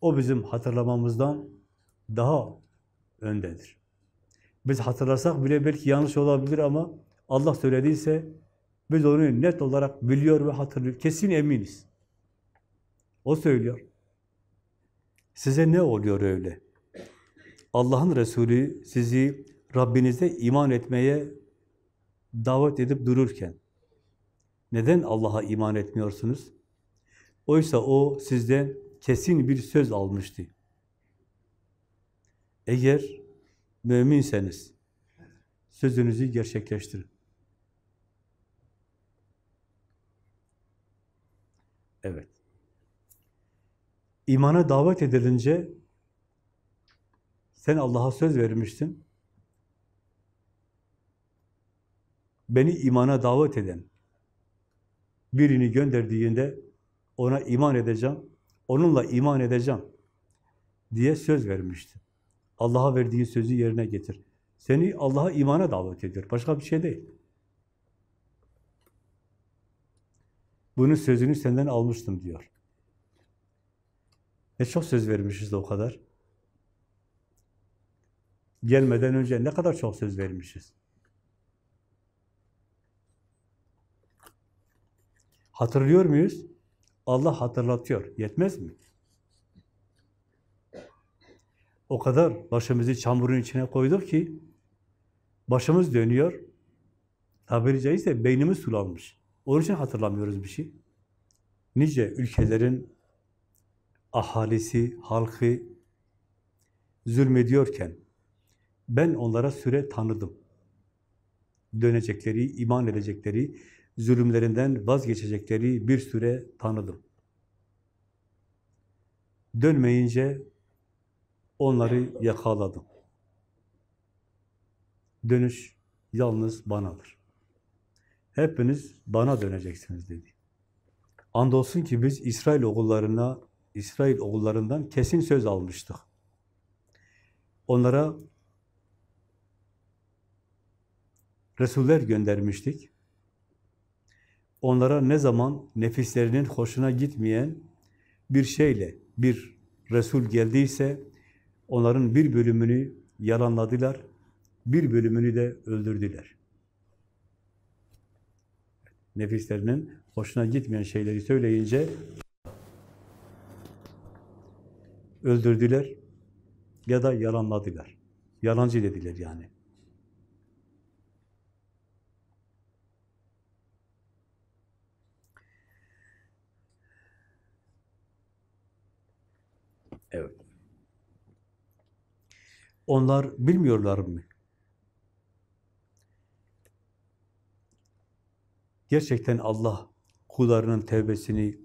O bizim hatırlamamızdan daha öndedir. Biz hatırlasak bile belki yanlış olabilir ama Allah söylediyse biz onu net olarak biliyor ve hatırlıyor. Kesin eminiz. O söylüyor. Size ne oluyor öyle? Allah'ın Resulü sizi Rabbinize iman etmeye davet edip dururken neden Allah'a iman etmiyorsunuz? Oysa o sizden kesin bir söz almıştı. Eğer müminseniz sözünüzü gerçekleştirin. Evet. İmana davet edilince sen Allah'a söz vermiştin. Beni imana davet eden birini gönderdiğinde ona iman edeceğim, Onunla iman edeceğim diye söz vermişti. Allah'a verdiğin sözü yerine getir. Seni Allah'a imana davet ediyor. Başka bir şey değil. Bunun sözünü senden almıştım diyor. Ne çok söz vermişiz de o kadar. Gelmeden önce ne kadar çok söz vermişiz. Hatırlıyor muyuz? Allah hatırlatıyor. Yetmez mi? O kadar başımızı çamurun içine koyduk ki başımız dönüyor. Tabiri caizse beynimiz sulanmış. Onun için hatırlamıyoruz bir şey. Nice ülkelerin ahalisi, halkı zulmediyorken ben onlara süre tanıdım. Dönecekleri, iman edecekleri, zulümlerinden vazgeçecekleri bir süre tanıdım. Dönmeyince onları yakaladım. Dönüş yalnız banadır. Hepiniz bana döneceksiniz dedi. Andolsun ki biz İsrail oğullarına, İsrail oğullarından kesin söz almıştık. Onlara Resuller göndermiştik. Onlara ne zaman nefislerinin hoşuna gitmeyen bir şeyle bir Resul geldiyse onların bir bölümünü yalanladılar, bir bölümünü de öldürdüler. Nefislerinin hoşuna gitmeyen şeyleri söyleyince öldürdüler ya da yalanladılar. Yalancı dediler yani. Evet. Onlar bilmiyorlar mı? Gerçekten Allah kullarının tevbesini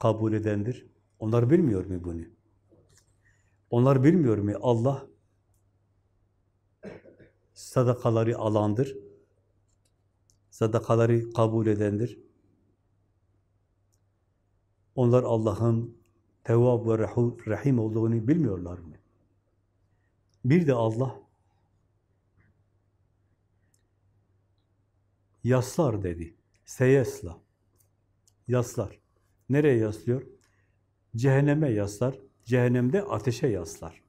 kabul edendir. Onlar bilmiyor mu bunu? Onlar bilmiyor mu Allah sadakaları alandır. Sadakaları kabul edendir. Onlar Allah'ın Tevvab ve Rahim olduğunu bilmiyorlar mı? Bir de Allah yaslar dedi. Seyesla. Yaslar. Nereye yaslıyor? Cehenneme yaslar. Cehennemde ateşe yaslar.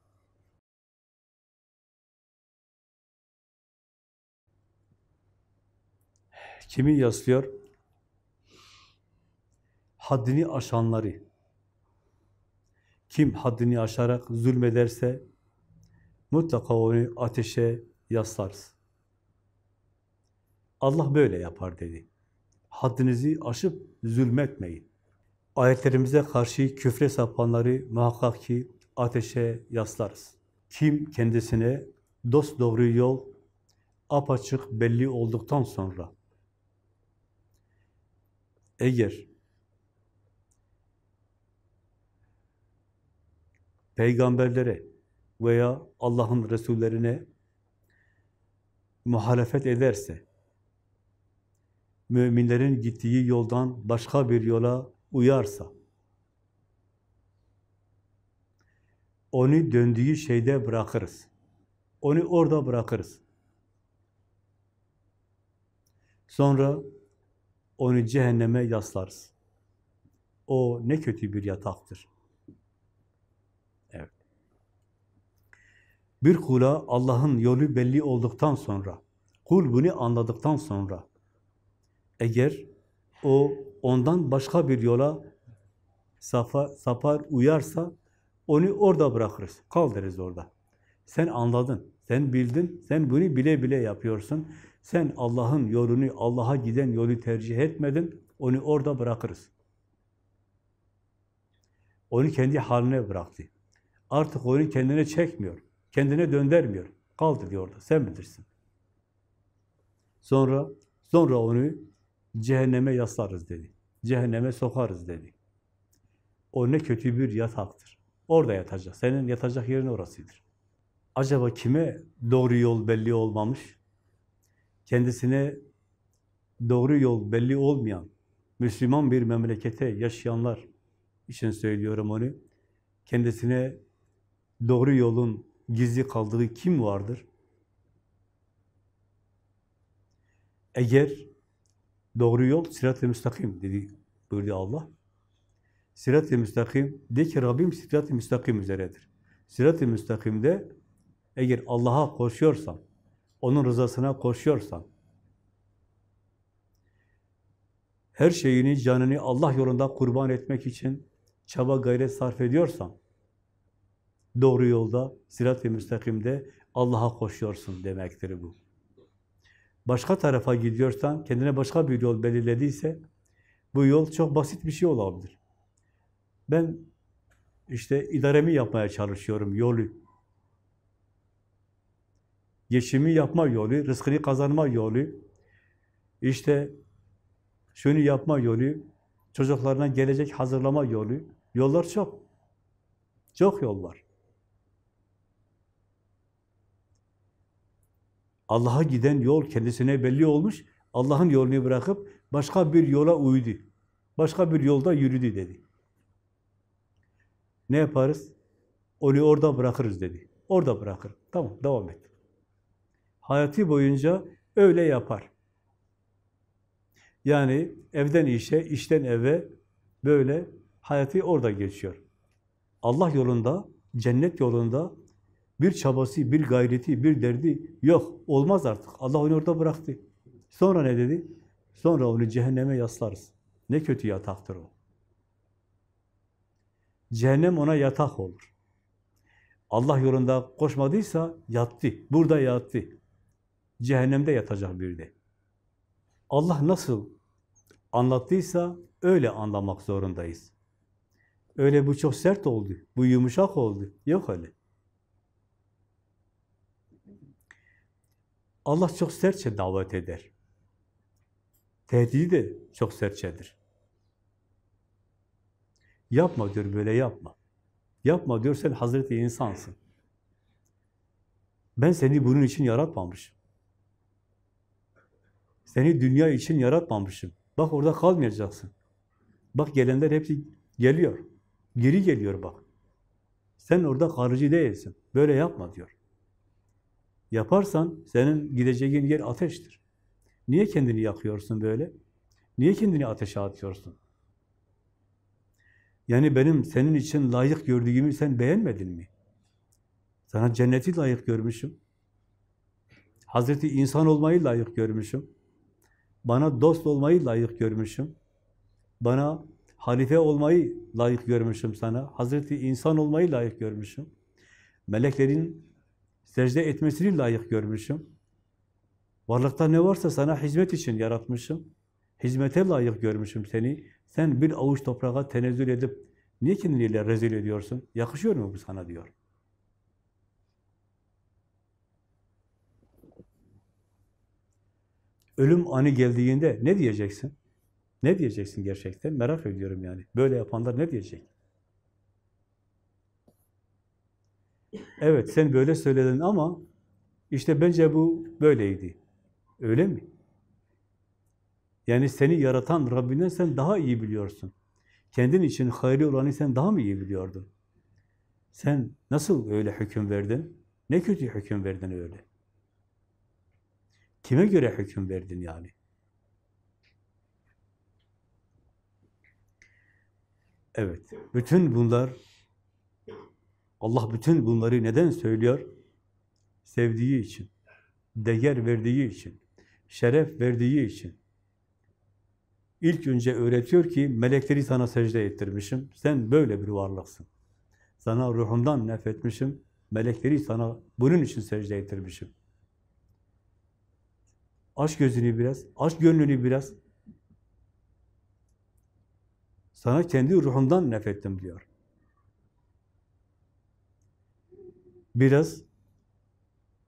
Kimi yaslıyor? Haddini aşanları. Kim haddini aşarak zulmederse mutlaka onu ateşe yaslarız. Allah böyle yapar dedi. Haddinizi aşıp zulmetmeyin. Ayetlerimize karşı küfre sapanları muhakkak ki ateşe yaslarız. Kim kendisine dost doğru yol apaçık belli olduktan sonra eğer peygamberlere veya Allah'ın Resullerine muhalefet ederse, müminlerin gittiği yoldan başka bir yola uyarsa, onu döndüğü şeyde bırakırız. Onu orada bırakırız. Sonra onu cehenneme yaslarız. O ne kötü bir yataktır. Bir kula Allah'ın yolu belli olduktan sonra, kul bunu anladıktan sonra, eğer o ondan başka bir yola safa, sapar, uyarsa, onu orada bırakırız. Kal deriz orada. Sen anladın, sen bildin, sen bunu bile bile yapıyorsun. Sen Allah'ın yolunu, Allah'a giden yolu tercih etmedin, onu orada bırakırız. Onu kendi haline bıraktı. Artık onu kendine çekmiyor. Kendine döndermiyor. Kal diyor orada. Sen bilirsin. Sonra sonra onu cehenneme yaslarız dedi. Cehenneme sokarız dedi. O ne kötü bir yataktır. Orada yatacak. Senin yatacak yerin orasıdır. Acaba kime doğru yol belli olmamış? Kendisine doğru yol belli olmayan Müslüman bir memlekete yaşayanlar için söylüyorum onu. Kendisine doğru yolun gizli kaldığı kim vardır? Eğer doğru yol sirat-ı müstakim dedi buyurdu Allah. Sirat-ı müstakim de ki Rabbim sirat-ı müstakim üzeredir. Sirat-ı müstakimde eğer Allah'a koşuyorsan, onun rızasına koşuyorsan, her şeyini, canını Allah yolunda kurban etmek için çaba gayret sarf ediyorsan, doğru yolda, sirat-ı müstakimde Allah'a koşuyorsun demektir bu. Başka tarafa gidiyorsan, kendine başka bir yol belirlediyse, bu yol çok basit bir şey olabilir. Ben işte idaremi yapmaya çalışıyorum, yolu. Geçimi yapma yolu, rızkını kazanma yolu, işte şunu yapma yolu, çocuklarına gelecek hazırlama yolu. Yollar çok. Çok yol var. Allah'a giden yol kendisine belli olmuş. Allah'ın yolunu bırakıp başka bir yola uydu. Başka bir yolda yürüdü dedi. Ne yaparız? Onu orada bırakırız dedi. Orada bırakır. Tamam, devam et. Hayatı boyunca öyle yapar. Yani evden işe, işten eve böyle hayatı orada geçiyor. Allah yolunda, cennet yolunda bir çabası, bir gayreti, bir derdi yok. Olmaz artık. Allah onu orada bıraktı. Sonra ne dedi? Sonra onu cehenneme yaslarız. Ne kötü yataktır o. Cehennem ona yatak olur. Allah yolunda koşmadıysa yattı. Burada yattı. Cehennemde yatacak bir de. Allah nasıl anlattıysa öyle anlamak zorundayız. Öyle bu çok sert oldu, bu yumuşak oldu. Yok öyle. Allah çok sertçe davet eder. Tehdidi de çok sertçedir. Yapma diyor, böyle yapma. Yapma diyor, sen Hazreti insansın. Ben seni bunun için yaratmamışım. Seni dünya için yaratmamışım. Bak orada kalmayacaksın. Bak gelenler hepsi geliyor. Geri geliyor bak. Sen orada kalıcı değilsin. Böyle yapma diyor. Yaparsan senin gideceğin yer ateştir. Niye kendini yakıyorsun böyle? Niye kendini ateşe atıyorsun? Yani benim senin için layık gördüğümü sen beğenmedin mi? Sana cenneti layık görmüşüm. Hazreti insan olmayı layık görmüşüm. Bana dost olmayı layık görmüşüm. Bana halife olmayı layık görmüşüm sana. Hazreti insan olmayı layık görmüşüm. Meleklerin secde etmesini layık görmüşüm. Varlıkta ne varsa sana hizmet için yaratmışım. Hizmete layık görmüşüm seni. Sen bir avuç toprağa tenezzül edip niye kendini rezil ediyorsun? Yakışıyor mu bu sana diyor. Ölüm anı geldiğinde ne diyeceksin? Ne diyeceksin gerçekten? Merak ediyorum yani. Böyle yapanlar ne diyecek? Evet, sen böyle söyledin ama işte bence bu böyleydi. Öyle mi? Yani seni yaratan Rabbinden sen daha iyi biliyorsun. Kendin için hayırlı olanı sen daha mı iyi biliyordun? Sen nasıl öyle hüküm verdin? Ne kötü hüküm verdin öyle? Kime göre hüküm verdin yani? Evet, bütün bunlar, Allah bütün bunları neden söylüyor? Sevdiği için, değer verdiği için, şeref verdiği için. İlk önce öğretiyor ki, melekleri sana secde ettirmişim, sen böyle bir varlıksın. Sana ruhumdan nefretmişim, melekleri sana bunun için secde ettirmişim. Aç gözünü biraz, aç gönlünü biraz. Sana kendi ruhundan nefrettim diyor. Biraz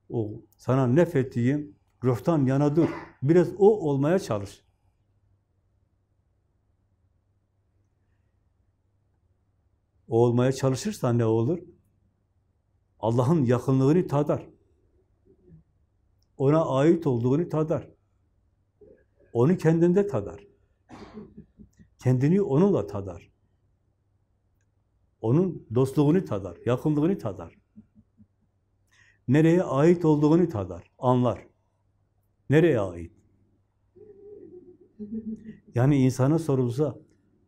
o sana nefrettiğim ruhtan yana dur. Biraz o olmaya çalış. O olmaya çalışırsan ne olur? Allah'ın yakınlığını tadar. Ona ait olduğunu tadar. Onu kendinde tadar. Kendini onunla tadar. Onun dostluğunu tadar, yakınlığını tadar. Nereye ait olduğunu tadar, anlar. Nereye ait? Yani insana sorulsa,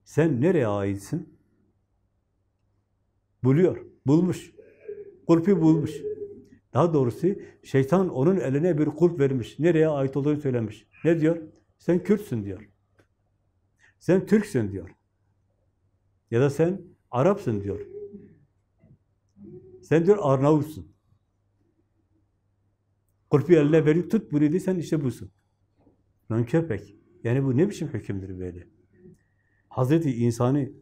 sen nereye aitsin? Buluyor, bulmuş. Kulpi bulmuş. Daha doğrusu şeytan onun eline bir kulp vermiş. Nereye ait olduğunu söylemiş. Ne diyor? Sen Kürtsün diyor. Sen Türksün diyor. Ya da sen Arapsın diyor. Sen diyor Arnavutsun. Kulpi eline verip tut bunu dedi, sen işte busun. Lan köpek. Yani bu ne biçim hükümdür böyle? Hazreti insanı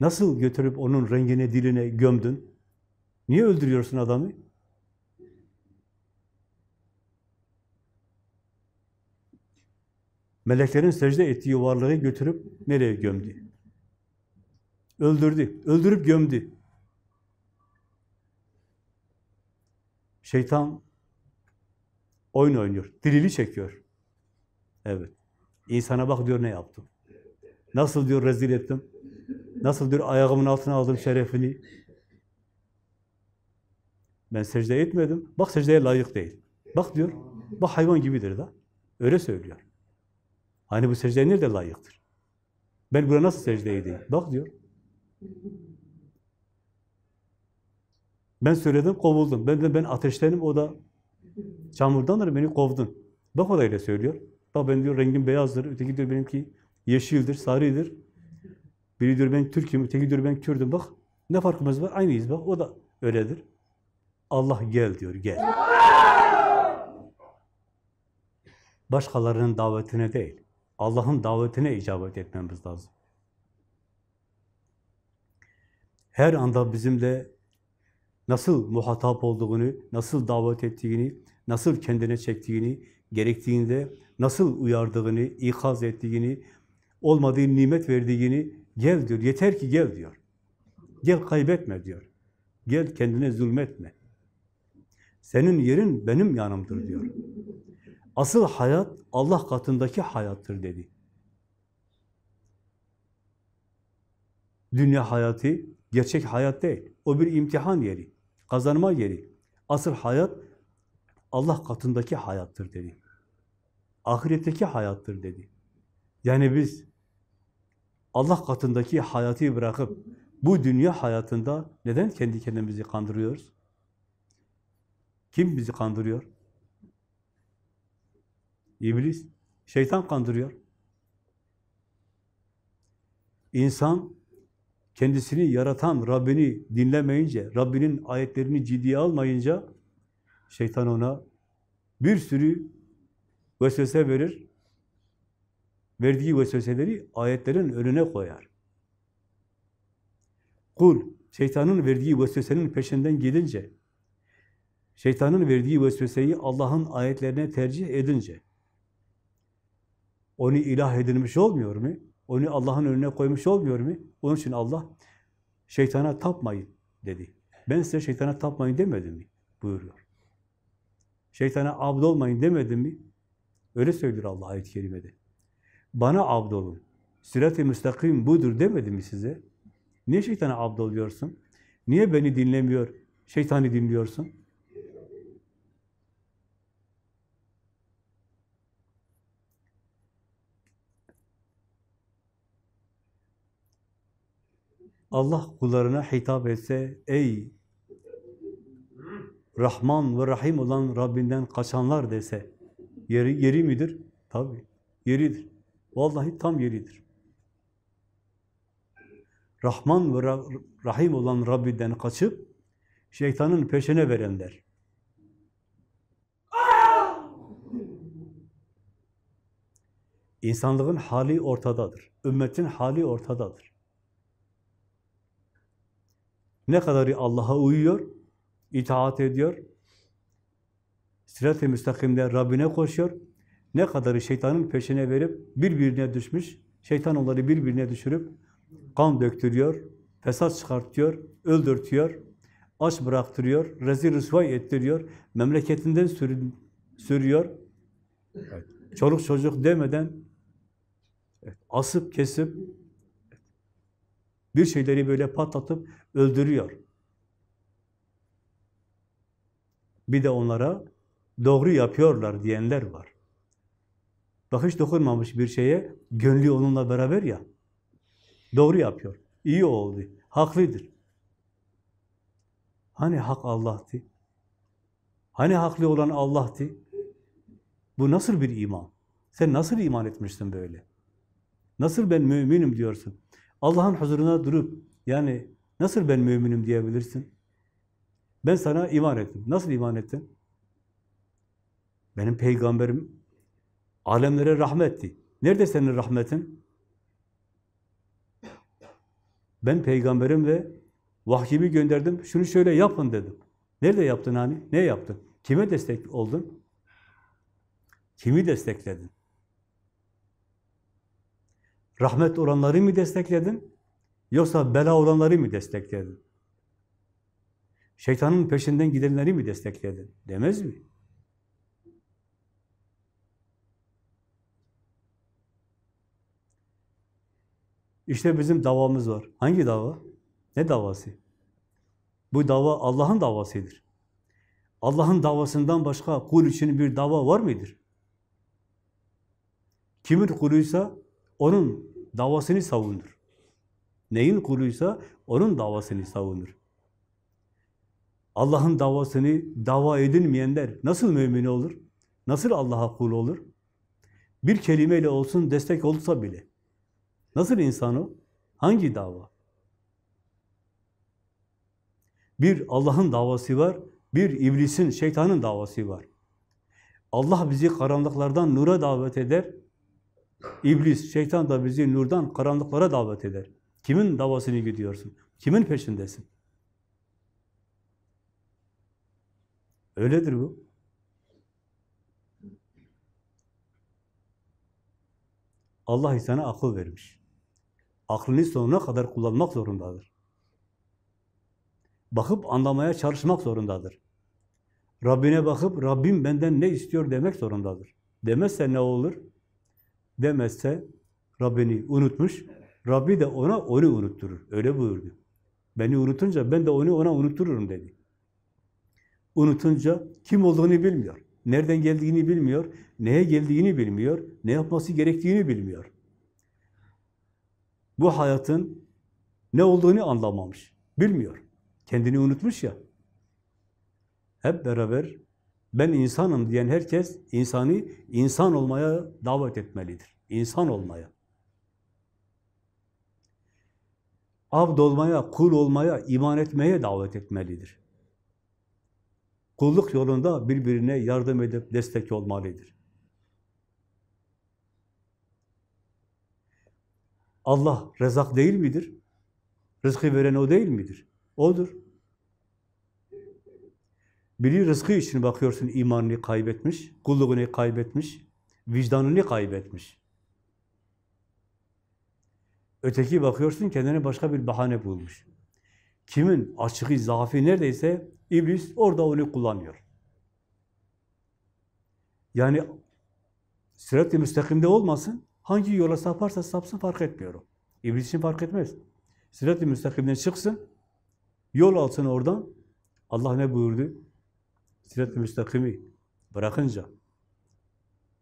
nasıl götürüp onun rengine, diline gömdün? Niye öldürüyorsun adamı? Meleklerin secde ettiği varlığı götürüp nereye gömdü? Öldürdü. Öldürüp gömdü. Şeytan oyun oynuyor. Dilili çekiyor. Evet. İnsana bak diyor ne yaptım. Nasıl diyor rezil ettim. Nasıl diyor ayağımın altına aldım şerefini. Ben secde etmedim. Bak secdeye layık değil. Bak diyor. Bak hayvan gibidir da. Öyle söylüyor. Hani bu secdeye nerede layıktır? Ben buna nasıl secde edeyim? Bak diyor. Ben söyledim, kovuldum. Ben de ben ateştenim, o da çamurdandır, beni kovdun. Bak o da öyle söylüyor. Bak ben diyor rengim beyazdır, öteki diyor benimki yeşildir, sarıdır. Biri diyor ben Türk'üm, öteki diyor ben Kürdüm. Bak ne farkımız var? Aynıyız bak, o da öyledir. Allah gel diyor, gel. Başkalarının davetine değil, Allah'ın davetine icabet etmemiz lazım. Her anda bizimle nasıl muhatap olduğunu, nasıl davet ettiğini, nasıl kendine çektiğini, gerektiğinde nasıl uyardığını, ikaz ettiğini, olmadığı nimet verdiğini gel diyor. Yeter ki gel diyor. Gel kaybetme diyor. Gel kendine zulmetme. Senin yerin benim yanımdır diyor. Asıl hayat Allah katındaki hayattır dedi. Dünya hayatı gerçek hayat değil. O bir imtihan yeri, kazanma yeri. Asıl hayat Allah katındaki hayattır dedi. Ahiretteki hayattır dedi. Yani biz Allah katındaki hayatı bırakıp bu dünya hayatında neden kendi kendimizi kandırıyoruz? Kim bizi kandırıyor? İblis. Şeytan kandırıyor. İnsan kendisini yaratan Rabbini dinlemeyince, Rabbinin ayetlerini ciddiye almayınca şeytan ona bir sürü vesvese verir. Verdiği vesveseleri ayetlerin önüne koyar. Kul, şeytanın verdiği vesvesenin peşinden gidince, şeytanın verdiği vesveseyi Allah'ın ayetlerine tercih edince, onu ilah edilmiş olmuyor mu? Onu Allah'ın önüne koymuş olmuyor mu? Onun için Allah şeytana tapmayın dedi. Ben size şeytana tapmayın demedim mi? Buyuruyor. Şeytana abd olmayın demedim mi? Öyle söylüyor Allah ayet-i kerimede. Bana abd olun. Sirat-i müstakim budur demedim mi size? Niye şeytana abd oluyorsun? Niye beni dinlemiyor, şeytanı dinliyorsun? Allah kullarına hitap etse, ey Rahman ve Rahim olan Rabbinden kaçanlar dese, yeri, yeri midir? Tabii, yeridir. Vallahi tam yeridir. Rahman ve Rahim olan Rabbinden kaçıp, şeytanın peşine verenler. İnsanlığın hali ortadadır. Ümmetin hali ortadadır. Ne kadarı Allah'a uyuyor, itaat ediyor, sirat-i müstakimde Rabbine koşuyor, ne kadarı şeytanın peşine verip birbirine düşmüş, şeytan onları birbirine düşürüp kan döktürüyor, fesat çıkartıyor, öldürtüyor, aç bıraktırıyor, rezil rüsvay ettiriyor, memleketinden sür sürüyor, evet. çoluk çocuk demeden evet, asıp kesip Bir şeyleri böyle patlatıp öldürüyor. Bir de onlara doğru yapıyorlar diyenler var. Bak hiç dokunmamış bir şeye, gönlü onunla beraber ya. Doğru yapıyor. İyi oldu. Haklıdır. Hani hak Allah'tı? Hani haklı olan Allah'tı? Bu nasıl bir iman? Sen nasıl iman etmişsin böyle? Nasıl ben müminim diyorsun? Allah'ın huzuruna durup, yani nasıl ben müminim diyebilirsin? Ben sana iman ettim. Nasıl iman ettin? Benim peygamberim alemlere rahmetti. Nerede senin rahmetin? Ben peygamberimle vahyimi gönderdim, şunu şöyle yapın dedim. Nerede yaptın hani? Ne yaptın? Kime destek oldun? Kimi destekledin? Rahmet olanları mı destekledin? Yoksa bela olanları mı destekledin? Şeytanın peşinden gidenleri mi destekledin? Demez mi? İşte bizim davamız var. Hangi dava? Ne davası? Bu dava Allah'ın davasıdır. Allah'ın davasından başka kul için bir dava var mıdır? Kimin kuluysa onun davasını savunur. Neyin kuluysa onun davasını savunur. Allah'ın davasını dava edilmeyenler nasıl mümin olur? Nasıl Allah'a kul olur? Bir kelimeyle olsun destek olsa bile. Nasıl insan o? Hangi dava? Bir Allah'ın davası var, bir iblisin, şeytanın davası var. Allah bizi karanlıklardan nura davet eder. İblis, şeytan da bizi nurdan karanlıklara davet eder. Kimin davasını gidiyorsun? Kimin peşindesin? Öyledir bu. Allah insana akıl vermiş. Aklını sonuna kadar kullanmak zorundadır. Bakıp anlamaya çalışmak zorundadır. Rabbine bakıp Rabbim benden ne istiyor demek zorundadır. Demezse ne olur? Demezse Rabbini unutmuş, Rabbi de ona onu unutturur. Öyle buyurdu. Beni unutunca ben de onu ona unuttururum dedi. Unutunca kim olduğunu bilmiyor. Nereden geldiğini bilmiyor, neye geldiğini bilmiyor, ne yapması gerektiğini bilmiyor. Bu hayatın ne olduğunu anlamamış, bilmiyor. Kendini unutmuş ya. Hep beraber ben insanım diyen herkes insanı insan olmaya davet etmelidir. İnsan olmaya. Abd olmaya, kul olmaya, iman etmeye davet etmelidir. Kulluk yolunda birbirine yardım edip destek olmalıdır. Allah rezak değil midir? Rızkı veren o değil midir? Odur. Biri rızkı için bakıyorsun imanını kaybetmiş, kulluğunu kaybetmiş, vicdanını kaybetmiş. Öteki bakıyorsun kendine başka bir bahane bulmuş. Kimin açığı, zaafı neredeyse iblis orada onu kullanıyor. Yani sırat-ı müstakimde olmasın, hangi yola saparsa sapsın fark etmiyorum. İblis için fark etmez. Sırat-ı müstakimden çıksın, yol alsın oradan. Allah ne buyurdu? Sırat-ı müstakimi bırakınca,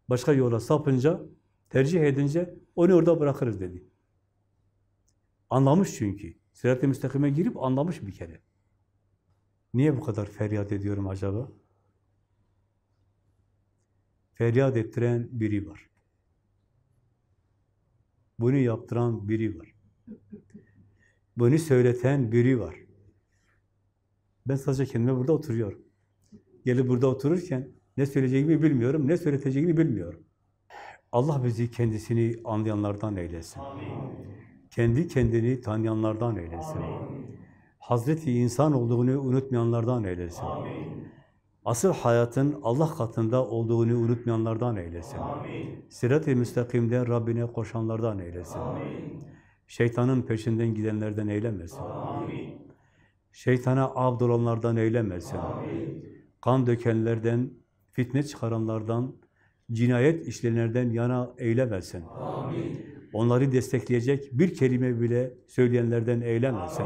başka yola sapınca, tercih edince onu orada bırakırız dedi. Anlamış çünkü. Sırat-ı müstakime girip anlamış bir kere. Niye bu kadar feryat ediyorum acaba? Feryat ettiren biri var. Bunu yaptıran biri var. Bunu söyleten biri var. Ben sadece kendime burada oturuyorum. Gelip burada otururken ne söyleyeceğimi bilmiyorum, ne söyleteceğimi bilmiyorum. Allah bizi kendisini anlayanlardan eylesin. Amin. Kendi kendini tanıyanlardan eylesin. Amin. Hazreti insan olduğunu unutmayanlardan eylesin. Amin. Asıl hayatın Allah katında olduğunu unutmayanlardan eylesin. Sirat-i müstakimde Rabbine koşanlardan eylesin. Amin. Şeytanın peşinden gidenlerden eylemesin. Amin. Şeytana abd olanlardan eylemesin. Amin. Kan dökenlerden, fitne çıkaranlardan, cinayet işleyenlerden yana eylemesin. Amin. Onları destekleyecek bir kelime bile söyleyenlerden eylemesin.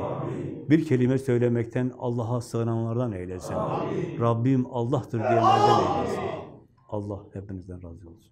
Bir kelime söylemekten Allah'a sığınanlardan eylesin. Rabbim Allah'tır diyenlerden eylesin. Allah hepinizden razı olsun.